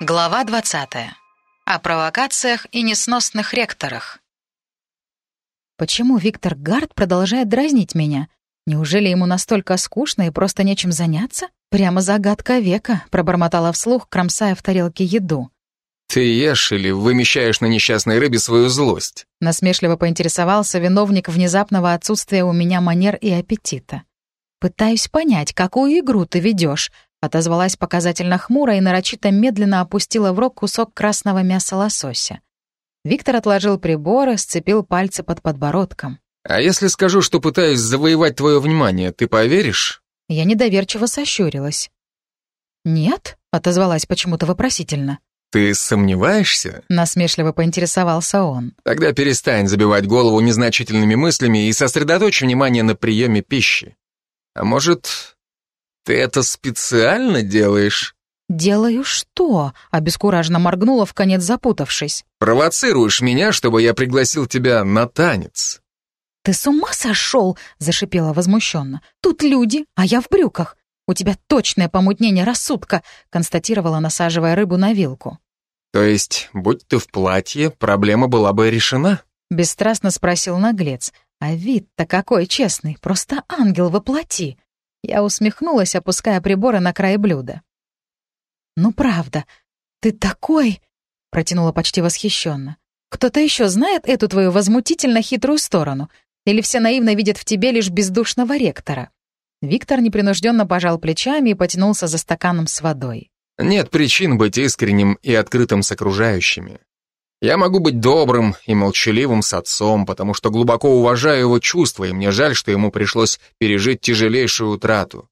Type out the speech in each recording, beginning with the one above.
Глава 20. О провокациях и несносных ректорах. Почему Виктор Гард продолжает дразнить меня? Неужели ему настолько скучно и просто нечем заняться? Прямо загадка века, пробормотала вслух, кромсая в тарелке еду. «Ты ешь или вымещаешь на несчастной рыбе свою злость?» Насмешливо поинтересовался виновник внезапного отсутствия у меня манер и аппетита. «Пытаюсь понять, какую игру ты ведешь, отозвалась показательно хмуро и нарочито медленно опустила в рот кусок красного мяса лосося. Виктор отложил приборы, сцепил пальцы под подбородком. «А если скажу, что пытаюсь завоевать твое внимание, ты поверишь?» Я недоверчиво сощурилась. «Нет?» — отозвалась почему-то вопросительно. «Ты сомневаешься?» — насмешливо поинтересовался он. «Тогда перестань забивать голову незначительными мыслями и сосредоточь внимание на приеме пищи. А может, ты это специально делаешь?» «Делаю что?» — обескураженно моргнула, в конец запутавшись. «Провоцируешь меня, чтобы я пригласил тебя на танец». «Ты с ума сошел?» — зашипела возмущенно. «Тут люди, а я в брюках. У тебя точное помутнение рассудка», — констатировала, насаживая рыбу на вилку. «То есть, будь ты в платье, проблема была бы решена?» — бесстрастно спросил наглец. «А вид-то какой честный, просто ангел во плоти». Я усмехнулась, опуская приборы на край блюда. «Ну правда, ты такой...» — протянула почти восхищенно. «Кто-то еще знает эту твою возмутительно хитрую сторону? Или все наивно видят в тебе лишь бездушного ректора?» Виктор непринужденно пожал плечами и потянулся за стаканом с водой. Нет причин быть искренним и открытым с окружающими. Я могу быть добрым и молчаливым с отцом, потому что глубоко уважаю его чувства, и мне жаль, что ему пришлось пережить тяжелейшую утрату.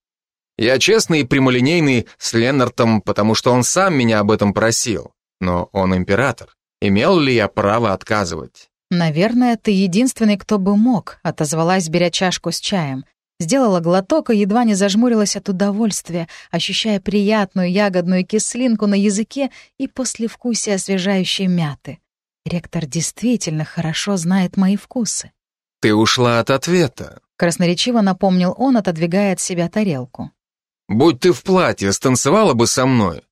Я честный и прямолинейный с Леннартом, потому что он сам меня об этом просил. Но он император. Имел ли я право отказывать? «Наверное, ты единственный, кто бы мог», — отозвалась, беря чашку с чаем. Сделала глоток и едва не зажмурилась от удовольствия, ощущая приятную ягодную кислинку на языке и послевкусие освежающей мяты. Ректор действительно хорошо знает мои вкусы. «Ты ушла от ответа», — красноречиво напомнил он, отодвигая от себя тарелку. «Будь ты в платье, станцевала бы со мной.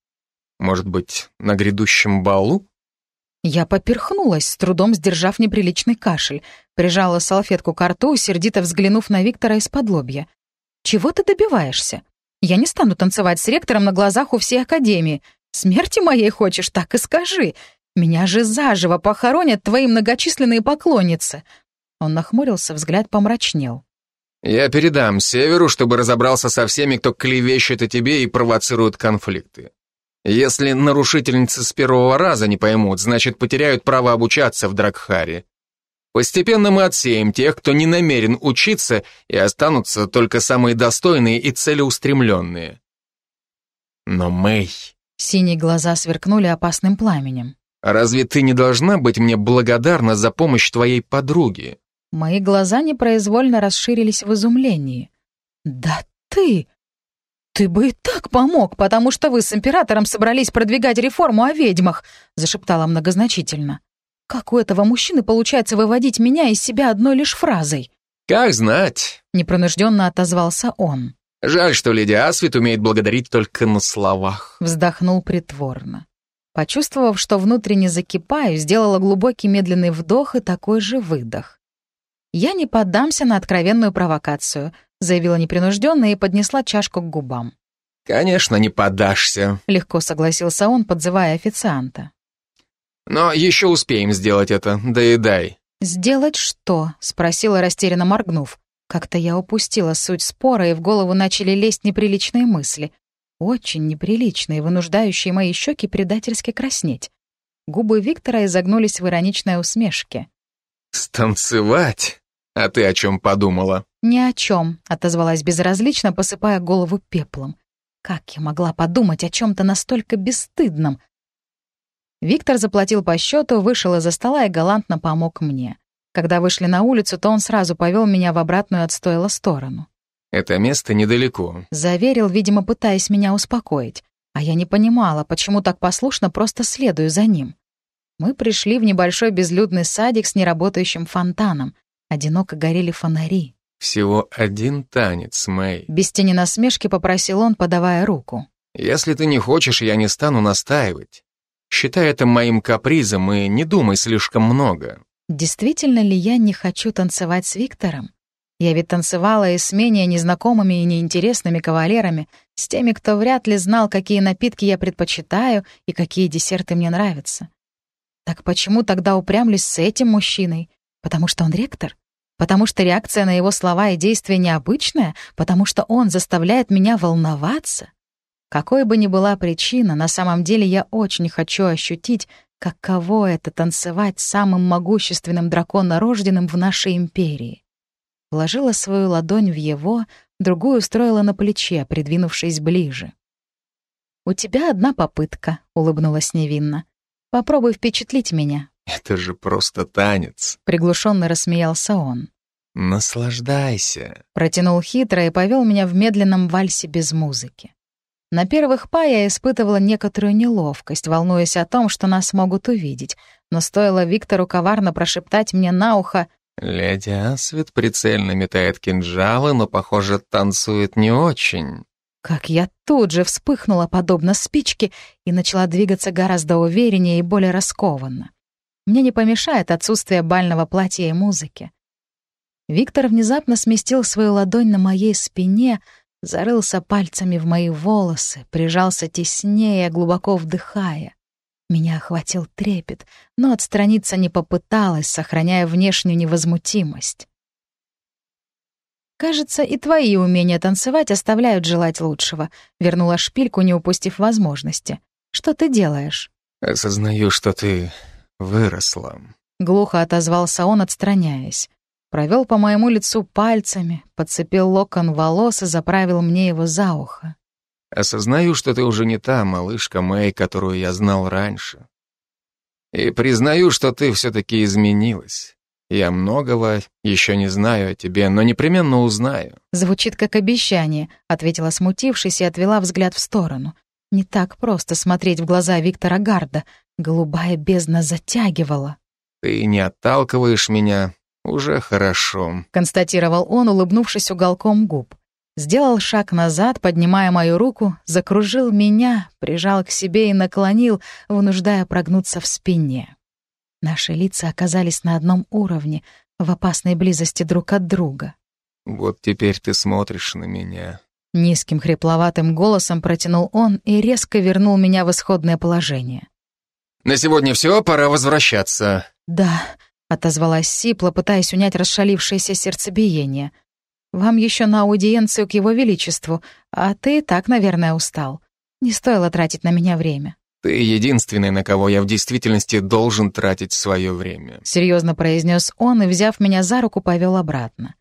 Может быть, на грядущем балу?» Я поперхнулась, с трудом сдержав неприличный кашель, прижала салфетку к рту, сердито взглянув на Виктора из-под лобья. «Чего ты добиваешься? Я не стану танцевать с ректором на глазах у всей академии. Смерти моей хочешь, так и скажи. Меня же заживо похоронят твои многочисленные поклонницы». Он нахмурился, взгляд помрачнел. «Я передам Северу, чтобы разобрался со всеми, кто клевещет о тебе и провоцирует конфликты. Если нарушительницы с первого раза не поймут, значит, потеряют право обучаться в Дракхаре. Постепенно мы отсеем тех, кто не намерен учиться, и останутся только самые достойные и целеустремленные. Но Мэй... Синие глаза сверкнули опасным пламенем. «Разве ты не должна быть мне благодарна за помощь твоей подруги?» Мои глаза непроизвольно расширились в изумлении. «Да ты! «Ты бы и так помог, потому что вы с императором собрались продвигать реформу о ведьмах», — зашептала многозначительно. «Как у этого мужчины получается выводить меня из себя одной лишь фразой?» «Как знать», — непринужденно отозвался он. «Жаль, что леди Асвит умеет благодарить только на словах», — вздохнул притворно. Почувствовав, что внутренне закипаю, сделала глубокий медленный вдох и такой же выдох. Я не поддамся на откровенную провокацию заявила непринужденно и поднесла чашку к губам. «Конечно, не подашься», — легко согласился он, подзывая официанта. «Но еще успеем сделать это, доедай». «Сделать что?» — спросила, растерянно моргнув. Как-то я упустила суть спора, и в голову начали лезть неприличные мысли. Очень неприличные, вынуждающие мои щеки предательски краснеть. Губы Виктора изогнулись в ироничной усмешке. «Станцевать? А ты о чем подумала?» «Ни о чем», — отозвалась безразлично, посыпая голову пеплом. «Как я могла подумать о чем-то настолько бесстыдном?» Виктор заплатил по счету, вышел из-за стола и галантно помог мне. Когда вышли на улицу, то он сразу повел меня в обратную от стойла сторону. «Это место недалеко», — заверил, видимо, пытаясь меня успокоить. А я не понимала, почему так послушно просто следую за ним. Мы пришли в небольшой безлюдный садик с неработающим фонтаном. Одиноко горели фонари. «Всего один танец, Мэй». Без тени насмешки попросил он, подавая руку. Если ты не хочешь, я не стану настаивать. Считай это моим капризом и не думай слишком много. Действительно ли я не хочу танцевать с Виктором? Я ведь танцевала и с менее незнакомыми и неинтересными кавалерами, с теми, кто вряд ли знал, какие напитки я предпочитаю и какие десерты мне нравятся. Так почему тогда упрямлюсь с этим мужчиной? Потому что он ректор? Потому что реакция на его слова и действия необычная? Потому что он заставляет меня волноваться? Какой бы ни была причина, на самом деле я очень хочу ощутить, каково это танцевать самым могущественным драконорожденным в нашей империи. Вложила свою ладонь в его, другую устроила на плече, придвинувшись ближе. «У тебя одна попытка», — улыбнулась невинно. «Попробуй впечатлить меня». «Это же просто танец», — приглушенно рассмеялся он. «Наслаждайся», — протянул хитро и повел меня в медленном вальсе без музыки. На первых па я испытывала некоторую неловкость, волнуясь о том, что нас могут увидеть, но стоило Виктору коварно прошептать мне на ухо «Леди Асвит прицельно метает кинжалы, но, похоже, танцует не очень». Как я тут же вспыхнула, подобно спичке, и начала двигаться гораздо увереннее и более раскованно. Мне не помешает отсутствие бального платья и музыки. Виктор внезапно сместил свою ладонь на моей спине, зарылся пальцами в мои волосы, прижался теснее, глубоко вдыхая. Меня охватил трепет, но отстраниться не попыталась, сохраняя внешнюю невозмутимость. «Кажется, и твои умения танцевать оставляют желать лучшего», — вернула шпильку, не упустив возможности. «Что ты делаешь?» «Осознаю, что ты выросла», — глухо отозвался он, отстраняясь. Провел по моему лицу пальцами, подцепил локон волос и заправил мне его за ухо. «Осознаю, что ты уже не та малышка Мэй, которую я знал раньше. И признаю, что ты все-таки изменилась. Я многого еще не знаю о тебе, но непременно узнаю». «Звучит как обещание», — ответила смутившись и отвела взгляд в сторону. Не так просто смотреть в глаза Виктора Гарда. Голубая бездна затягивала. «Ты не отталкиваешь меня, «Уже хорошо», — констатировал он, улыбнувшись уголком губ. Сделал шаг назад, поднимая мою руку, закружил меня, прижал к себе и наклонил, вынуждая прогнуться в спине. Наши лица оказались на одном уровне, в опасной близости друг от друга. «Вот теперь ты смотришь на меня». Низким хрипловатым голосом протянул он и резко вернул меня в исходное положение. «На сегодня все, пора возвращаться». «Да», отозвалась Сипла, пытаясь унять расшалившееся сердцебиение. «Вам еще на аудиенцию к его величеству, а ты и так, наверное, устал. Не стоило тратить на меня время». «Ты единственный, на кого я в действительности должен тратить свое время», — серьезно произнес он и, взяв меня за руку, повел обратно.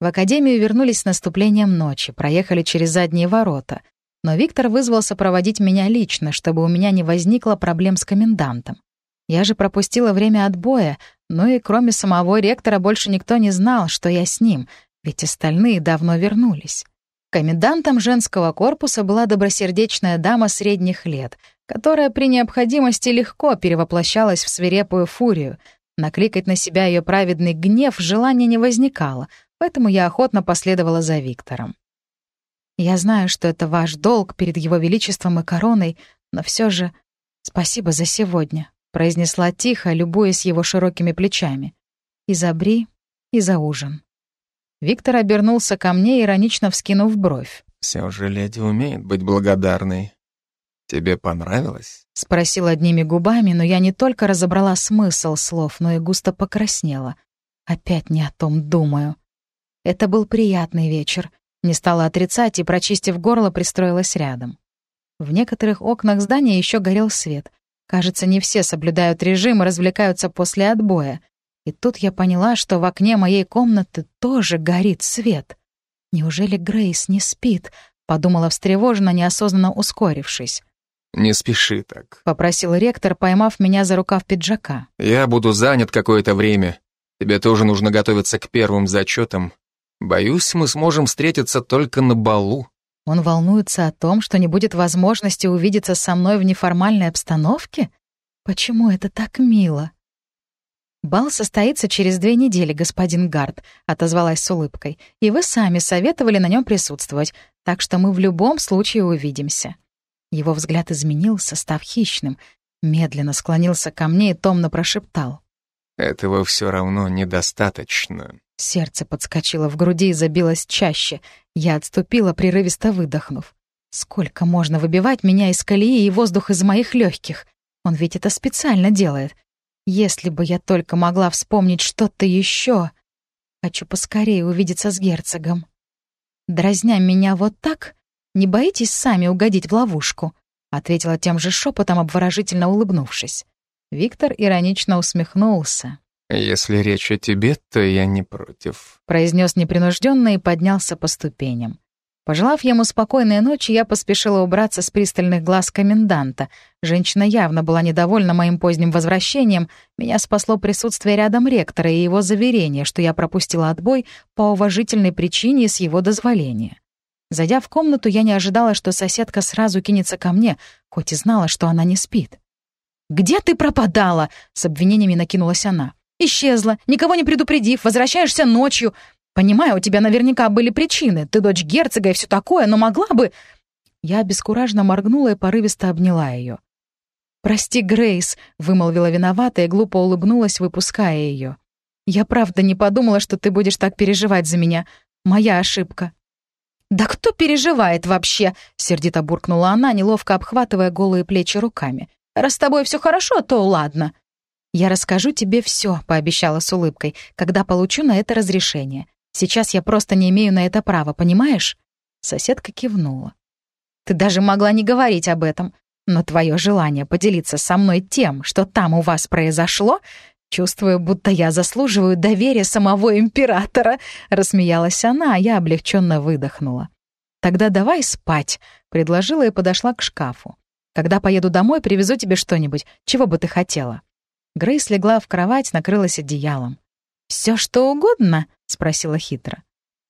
В академию вернулись с наступлением ночи, проехали через задние ворота, но Виктор вызвался проводить меня лично, чтобы у меня не возникло проблем с комендантом. Я же пропустила время отбоя, ну и кроме самого ректора больше никто не знал, что я с ним, ведь остальные давно вернулись. Комендантом женского корпуса была добросердечная дама средних лет, которая при необходимости легко перевоплощалась в свирепую фурию. Накликать на себя ее праведный гнев желания не возникало, поэтому я охотно последовала за Виктором. Я знаю, что это ваш долг перед его величеством и короной, но все же спасибо за сегодня произнесла тихо, любуясь его широкими плечами. «И за бри, и за ужин». Виктор обернулся ко мне, иронично вскинув бровь. «Все же леди умеет быть благодарной. Тебе понравилось?» Спросил одними губами, но я не только разобрала смысл слов, но и густо покраснела. Опять не о том думаю. Это был приятный вечер. Не стала отрицать и, прочистив горло, пристроилась рядом. В некоторых окнах здания еще горел свет — Кажется, не все соблюдают режим и развлекаются после отбоя. И тут я поняла, что в окне моей комнаты тоже горит свет. Неужели Грейс не спит? Подумала встревоженно, неосознанно ускорившись. «Не спеши так», — попросил ректор, поймав меня за рукав пиджака. «Я буду занят какое-то время. Тебе тоже нужно готовиться к первым зачетам. Боюсь, мы сможем встретиться только на балу». Он волнуется о том, что не будет возможности увидеться со мной в неформальной обстановке? Почему это так мило? «Бал состоится через две недели, господин Гард», — отозвалась с улыбкой. «И вы сами советовали на нем присутствовать, так что мы в любом случае увидимся». Его взгляд изменился, став хищным. Медленно склонился ко мне и томно прошептал. «Этого все равно недостаточно». Сердце подскочило в груди и забилось чаще. Я отступила, прерывисто выдохнув. Сколько можно выбивать меня из колеи и воздух из моих легких? Он ведь это специально делает. Если бы я только могла вспомнить что-то еще. Хочу поскорее увидеться с герцогом. Дразня меня вот так, не боитесь сами угодить в ловушку? Ответила тем же шепотом, обворожительно улыбнувшись. Виктор иронично усмехнулся. «Если речь о тебе, то я не против», — произнес непринужденно и поднялся по ступеням. Пожелав ему спокойной ночи, я поспешила убраться с пристальных глаз коменданта. Женщина явно была недовольна моим поздним возвращением. Меня спасло присутствие рядом ректора и его заверение, что я пропустила отбой по уважительной причине с его дозволения. Зайдя в комнату, я не ожидала, что соседка сразу кинется ко мне, хоть и знала, что она не спит. «Где ты пропадала?» — с обвинениями накинулась она. «Исчезла, никого не предупредив, возвращаешься ночью. Понимаю, у тебя наверняка были причины. Ты дочь герцога и все такое, но могла бы...» Я бескуражно моргнула и порывисто обняла ее. «Прости, Грейс», — вымолвила виновата и глупо улыбнулась, выпуская ее. «Я правда не подумала, что ты будешь так переживать за меня. Моя ошибка». «Да кто переживает вообще?» — сердито буркнула она, неловко обхватывая голые плечи руками. «Раз с тобой все хорошо, то ладно». «Я расскажу тебе все», — пообещала с улыбкой, «когда получу на это разрешение. Сейчас я просто не имею на это права, понимаешь?» Соседка кивнула. «Ты даже могла не говорить об этом, но твое желание поделиться со мной тем, что там у вас произошло, чувствую, будто я заслуживаю доверия самого императора», — рассмеялась она, а я облегченно выдохнула. «Тогда давай спать», — предложила и подошла к шкафу. «Когда поеду домой, привезу тебе что-нибудь, чего бы ты хотела». Грейс легла в кровать, накрылась одеялом. «Все что угодно?» — спросила хитро.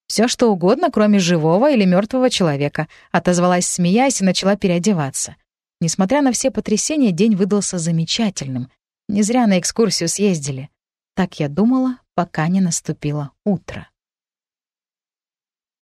«Все что угодно, кроме живого или мертвого человека», — отозвалась, смеясь, и начала переодеваться. Несмотря на все потрясения, день выдался замечательным. Не зря на экскурсию съездили. Так я думала, пока не наступило утро.